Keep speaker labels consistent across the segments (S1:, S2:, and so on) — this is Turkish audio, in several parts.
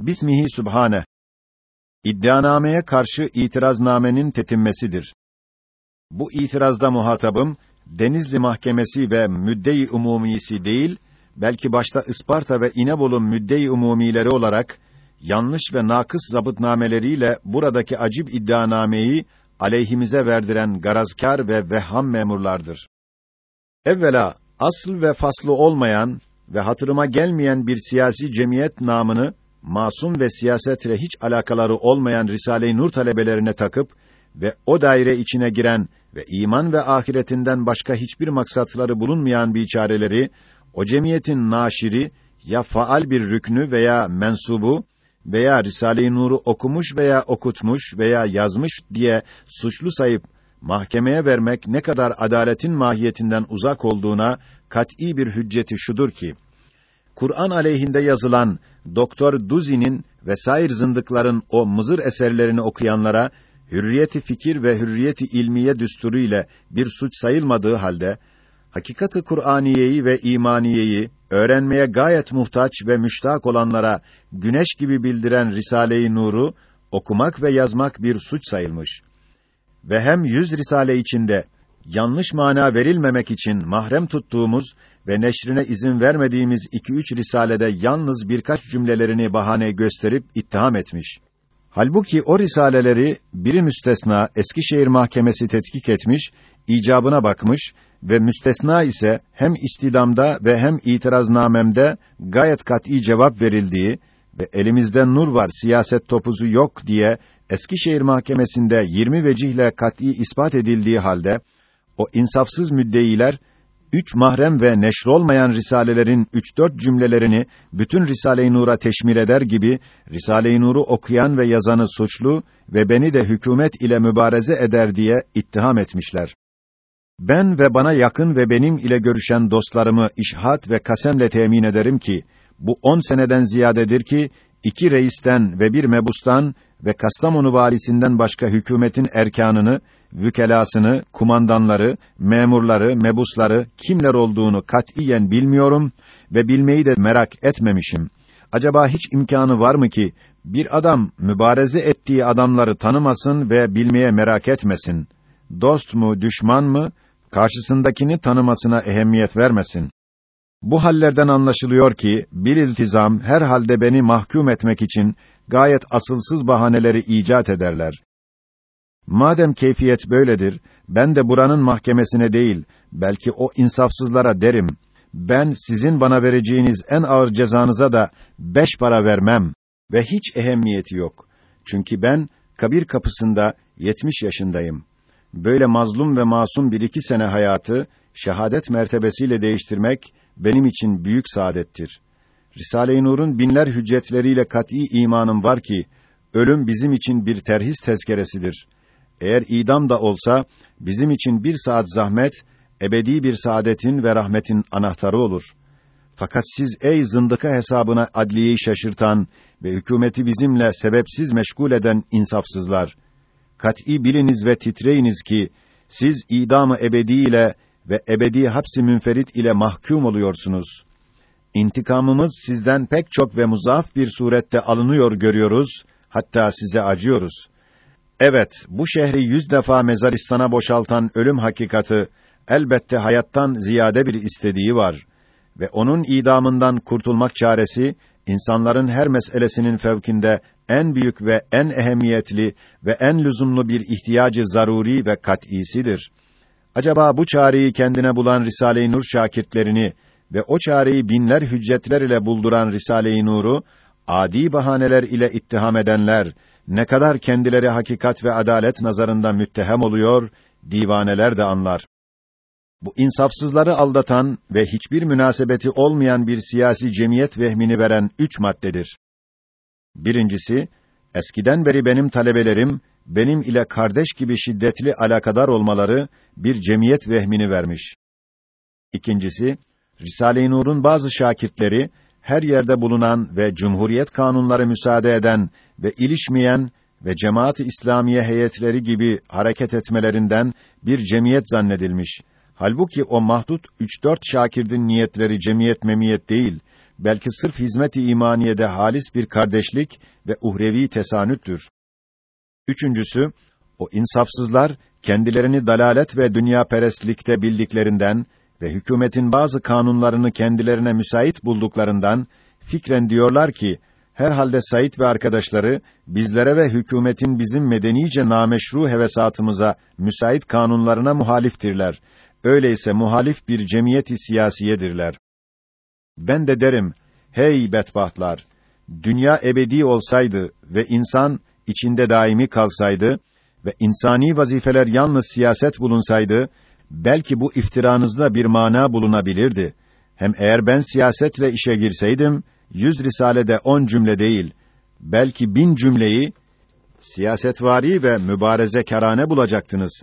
S1: Bismihi Sübhane. İddianameye karşı itiraznamenin tetinmesidir. Bu itirazda muhatabım, Denizli Mahkemesi ve müdde-i umumisi değil, belki başta Isparta ve İnebolu müdde-i umumileri olarak, yanlış ve nakıs zabıtnameleriyle buradaki acib iddianameyi aleyhimize verdiren garazkar ve vehham memurlardır. Evvela, asıl ve faslı olmayan ve hatırıma gelmeyen bir siyasi cemiyet namını masum ve siyasetle hiç alakaları olmayan Risale-i Nur talebelerine takıp ve o daire içine giren ve iman ve ahiretinden başka hiçbir maksatları bulunmayan biçareleri o cemiyetin naşiri ya faal bir rüknü veya mensubu veya Risale-i Nur'u okumuş veya okutmuş veya yazmış diye suçlu sayıp mahkemeye vermek ne kadar adaletin mahiyetinden uzak olduğuna kat'î bir hücceti şudur ki Kur'an aleyhinde yazılan Doktor Duzi'nin vesair zındıkların o mızır eserlerini okuyanlara hürriyeti fikir ve hürriyeti ilmiye düsturu ile bir suç sayılmadığı halde hakikati Kur'aniyeyi ve imaniyeyi öğrenmeye gayet muhtaç ve müştak olanlara güneş gibi bildiren Risale-i Nur'u okumak ve yazmak bir suç sayılmış. Ve hem yüz risale içinde yanlış mana verilmemek için mahrem tuttuğumuz ve neşrine izin vermediğimiz iki üç risalede yalnız birkaç cümlelerini bahane gösterip ittiham etmiş. Halbuki o risaleleri biri müstesna Eskişehir Mahkemesi tetkik etmiş, icabına bakmış ve müstesna ise hem istidamda ve hem itiraznamemde gayet kat'î cevap verildiği ve elimizde nur var, siyaset topuzu yok diye Eskişehir Mahkemesi'nde 20 vecihle kat'î ispat edildiği halde o insafsız müddeiler üç mahrem ve neşrolmayan risalelerin üç dört cümlelerini bütün Risale-i Nur'a teşmil eder gibi Risale-i Nur'u okuyan ve yazanı suçlu ve beni de hükümet ile mübareze eder diye ittiham etmişler. Ben ve bana yakın ve benim ile görüşen dostlarımı işhat ve kasemle temin ederim ki bu on seneden ziyadedir ki iki reisten ve bir mebustan ve Kastamonu valisinden başka hükümetin erkanını, vükelasını, kumandanları, memurları, mebusları kimler olduğunu katiyen bilmiyorum ve bilmeyi de merak etmemişim. Acaba hiç imkanı var mı ki bir adam mübareze ettiği adamları tanımasın ve bilmeye merak etmesin? Dost mu, düşman mı? Karşısındakini tanımasına ehemmiyet vermesin. Bu hallerden anlaşılıyor ki bir iltizam her halde beni mahkum etmek için gayet asılsız bahaneleri icat ederler. Madem keyfiyet böyledir, ben de buranın mahkemesine değil, belki o insafsızlara derim. Ben sizin bana vereceğiniz en ağır cezanıza da beş para vermem ve hiç ehemmiyeti yok. Çünkü ben kabir kapısında yetmiş yaşındayım. Böyle mazlum ve masum bir iki sene hayatı şehadet mertebesiyle değiştirmek benim için büyük saadettir. Risale-i Nur'un binler hüccetleriyle kat'î imanım var ki ölüm bizim için bir terhis tezkeresidir. Eğer idam da olsa bizim için bir saat zahmet ebedi bir saadetin ve rahmetin anahtarı olur. Fakat siz ey zındıka hesabına adliyeyi şaşırtan ve hükümeti bizimle sebepsiz meşgul eden insafsızlar, kat'î biliniz ve titreyiniz ki siz idamı ebedi ile ve ebedi hapsi münferit ile mahkum oluyorsunuz. İntikamımız sizden pek çok ve muzaf bir surette alınıyor görüyoruz, hatta size acıyoruz. Evet, bu şehri yüz defa mezaristana boşaltan ölüm hakikati, elbette hayattan ziyade bir istediği var. Ve onun idamından kurtulmak çaresi, insanların her meselesinin fevkinde en büyük ve en ehemmiyetli ve en lüzumlu bir ihtiyacı zaruri ve kat'isidir. Acaba bu çareyi kendine bulan Risale-i Nur şakirtlerini ve o çareyi binler hüccetler ile bulduran Risale-i Nur'u adi bahaneler ile ittiham edenler ne kadar kendileri hakikat ve adalet nazarında müttehem oluyor, divaneler de anlar. Bu insafsızları aldatan ve hiçbir münasebeti olmayan bir siyasi cemiyet vehmini veren üç maddedir. Birincisi, eskiden beri benim talebelerim, benim ile kardeş gibi şiddetli alakadar olmaları bir cemiyet vehmini vermiş. İkincisi, Risale-i Nur'un bazı şakirtleri her yerde bulunan ve cumhuriyet kanunları müsaade eden ve ilişmeyen ve cemaat-ı İslamiye heyetleri gibi hareket etmelerinden bir cemiyet zannedilmiş. Halbuki o mahdut üç dört şakirdin niyetleri cemiyet memiyet değil, belki sırf hizmet-i imaniyede halis bir kardeşlik ve uhrevi tesanüttür. Üçüncüsü, o insafsızlar kendilerini dalalet ve dünya perestlikte bildiklerinden ve hükümetin bazı kanunlarını kendilerine müsait bulduklarından fikren diyorlar ki herhalde Said ve arkadaşları bizlere ve hükümetin bizim medenice nameşru hevesatımıza müsait kanunlarına muhaliftirler. Öyleyse muhalif bir cemiyeti siyasiyedirler. Ben de derim, hey bedbahtlar! Dünya ebedi olsaydı ve insan içinde daimi kalsaydı ve insani vazifeler yalnız siyaset bulunsaydı, belki bu iftiranızda bir mana bulunabilirdi. Hem eğer ben siyasetle işe girseydim, yüz risalede on cümle değil, belki bin cümleyi siyasetvari ve mübareze kerane bulacaktınız.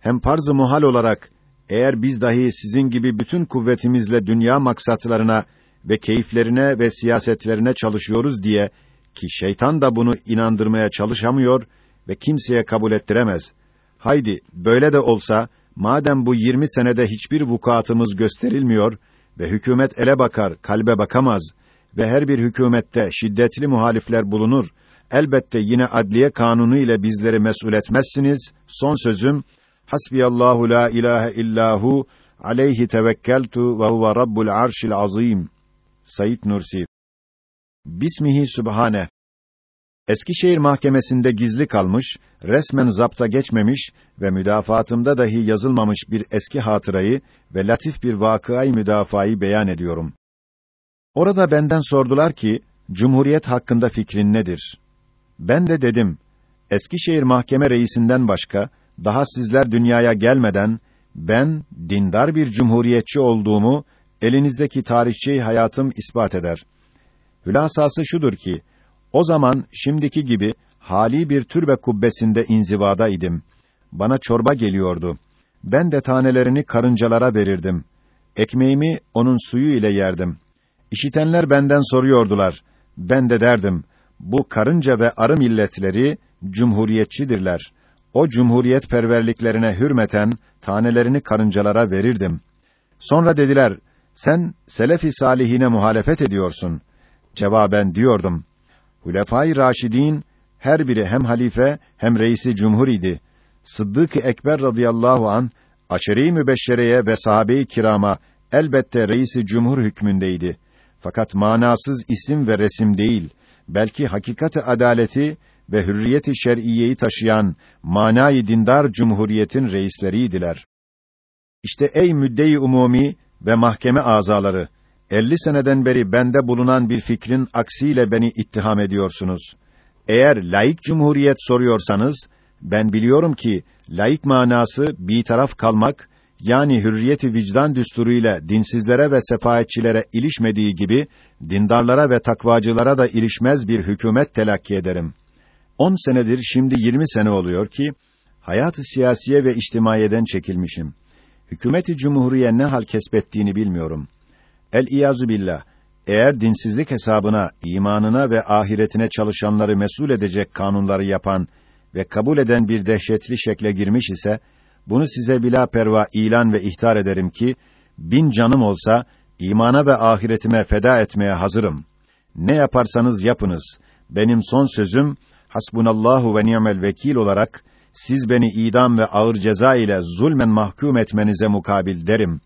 S1: Hem farz-ı muhal olarak, eğer biz dahi sizin gibi bütün kuvvetimizle dünya maksatlarına ve keyiflerine ve siyasetlerine çalışıyoruz diye, ki şeytan da bunu inandırmaya çalışamıyor ve kimseye kabul ettiremez. Haydi, böyle de olsa, madem bu 20 senede hiçbir vukuatımız gösterilmiyor ve hükümet ele bakar, kalbe bakamaz ve her bir hükümette şiddetli muhalifler bulunur, elbette yine adliye kanunu ile bizleri mesul etmezsiniz. Son sözüm, Hasbiyallahu la ilahe illahu aleyhi tevekkeltu ve huve rabbul arşil azim. Sayit Nursi Bismihi Sübhane Eskişehir Mahkemesi'nde gizli kalmış, resmen zapta geçmemiş ve müdafaatımda dahi yazılmamış bir eski hatırayı ve latif bir vakıayı müdafayı beyan ediyorum. Orada benden sordular ki, Cumhuriyet hakkında fikrin nedir? Ben de dedim, Eskişehir Mahkeme Reisinden başka, daha sizler dünyaya gelmeden, ben, dindar bir cumhuriyetçi olduğumu, elinizdeki tarihçi hayatım ispat eder. Hülasası şudur ki, o zaman şimdiki gibi hali bir türbe kubbesinde inzivada idim. Bana çorba geliyordu. Ben de tanelerini karıncalara verirdim. Ekmeğimi onun suyu ile yerdim. İşitenler benden soruyordular. Ben de derdim, bu karınca ve arı milletleri cumhuriyetçidirler. O cumhuriyet perverliklerine hürmeten tanelerini karıncalara verirdim. Sonra dediler, sen selefi salihine muhalefet ediyorsun. Cevaben diyordum, Hulefâ-i Raşidîn her biri hem halife hem reisi cumhur idi. Sıddık-ı Ekber radıyallahu an aşere-i mübeşşereye ve sahabe-i kirama elbette reisi cumhur hükmündeydi. Fakat manasız isim ve resim değil, belki hakikati adaleti ve hürriyeti şer'iyeyi taşıyan manayı dindar cumhuriyetin reisleriydiler. İşte ey müdde-i umumi ve mahkeme azaları 50 seneden beri bende bulunan bir fikrin aksiyle beni ittiham ediyorsunuz. Eğer laik cumhuriyet soruyorsanız, ben biliyorum ki laik manası bir taraf kalmak, yani hürriyeti vicdan düsturuyla dinsizlere ve sefahetçilere ilişmediği gibi, dindarlara ve takvacılara da ilişmez bir hükümet telakki ederim. 10 senedir şimdi 20 sene oluyor ki, hayat-ı siyasiye ve içtimaiyeden çekilmişim. Hükümeti cumhuriye ne hal kesbettiğini bilmiyorum. El iyazu billah. Eğer dinsizlik hesabına, imanına ve ahiretine çalışanları mesul edecek kanunları yapan ve kabul eden bir dehşetli şekle girmiş ise, bunu size bila perva ilan ve ihtar ederim ki, bin canım olsa, imana ve ahiretime feda etmeye hazırım. Ne yaparsanız yapınız. Benim son sözüm, hasbunallahu ve ni'mel vekil olarak, siz beni idam ve ağır ceza ile zulmen mahkum etmenize mukabil derim.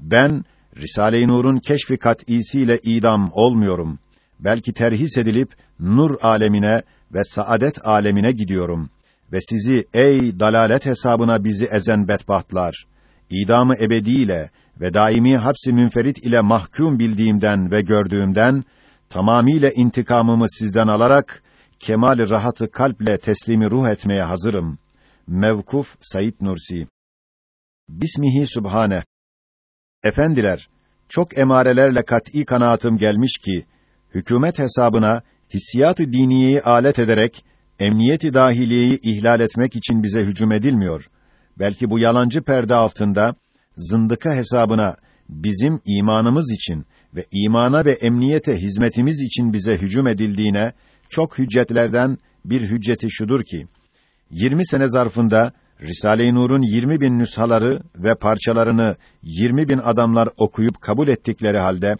S1: Ben, Risale-i Nur'un keşfi kat'isiyle idam olmuyorum. Belki terhis edilip nur alemine ve saadet alemine gidiyorum ve sizi ey dalalet hesabına bizi ezen bedbahtlar idamı ebediyle ve daimi hapsi münferit ile mahkum bildiğimden ve gördüğümden tamamiyle intikamımı sizden alarak kemal rahatı kalple teslimi ruh etmeye hazırım. Mevkuf Sayit Nursi Bismihi Sübhane Efendiler, çok emarelerle kat'î kanaatim gelmiş ki, hükümet hesabına hissiyat-ı diniyeyi alet ederek, emniyeti dahiliyeyi ihlal etmek için bize hücum edilmiyor. Belki bu yalancı perde altında, zındıka hesabına, bizim imanımız için ve imana ve emniyete hizmetimiz için bize hücum edildiğine, çok hüccetlerden bir hücceti şudur ki, 20 sene zarfında, Risale-i Nur'un 20 bin nüshaları ve parçalarını 20 bin adamlar okuyup kabul ettikleri halde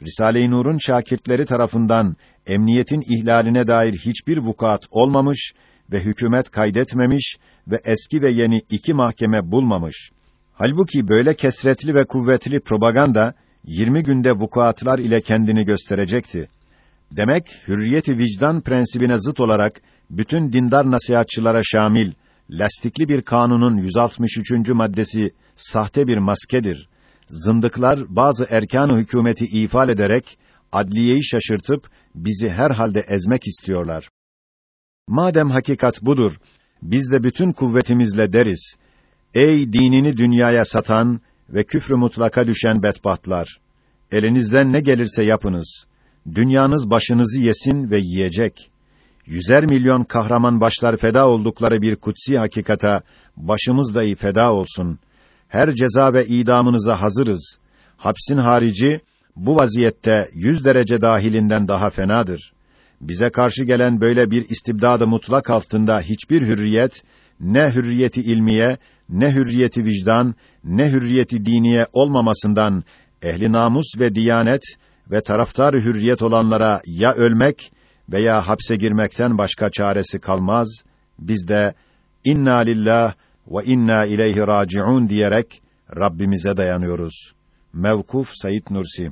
S1: Risale-i Nur'un şakirtleri tarafından emniyetin ihlaline dair hiçbir vukuat olmamış ve hükümet kaydetmemiş ve eski ve yeni iki mahkeme bulmamış. Halbuki böyle kesretli ve kuvvetli propaganda 20 günde vukuatlar ile kendini gösterecekti. Demek hürriyeti vicdan prensibine zıt olarak bütün dindar nasihatçılara şamil lastikli bir kanunun 163. maddesi sahte bir maskedir. Zındıklar bazı erkan-ı hükümeti ifade ederek adliyeyi şaşırtıp bizi her halde ezmek istiyorlar. Madem hakikat budur, biz de bütün kuvvetimizle deriz. Ey dinini dünyaya satan ve küfrü mutlaka düşen bedbahtlar! Elinizden ne gelirse yapınız. Dünyanız başınızı yesin ve yiyecek. Yüzer milyon kahraman başlar feda oldukları bir kutsi hakikata başımız dahi feda olsun. Her ceza ve idamınıza hazırız. Hapsin harici bu vaziyette yüz derece dahilinden daha fenadır. Bize karşı gelen böyle bir istibdadı mutlak altında hiçbir hürriyet, ne hürriyeti ilmiye, ne hürriyeti vicdan, ne hürriyeti diniye olmamasından ehli namus ve diyanet ve taraftar hürriyet olanlara ya ölmek veya hapse girmekten başka çaresi kalmaz. Biz de inna lillah ve inna ileyhi raciun diyerek Rabbimize dayanıyoruz. Mevkuf Sayit Nursi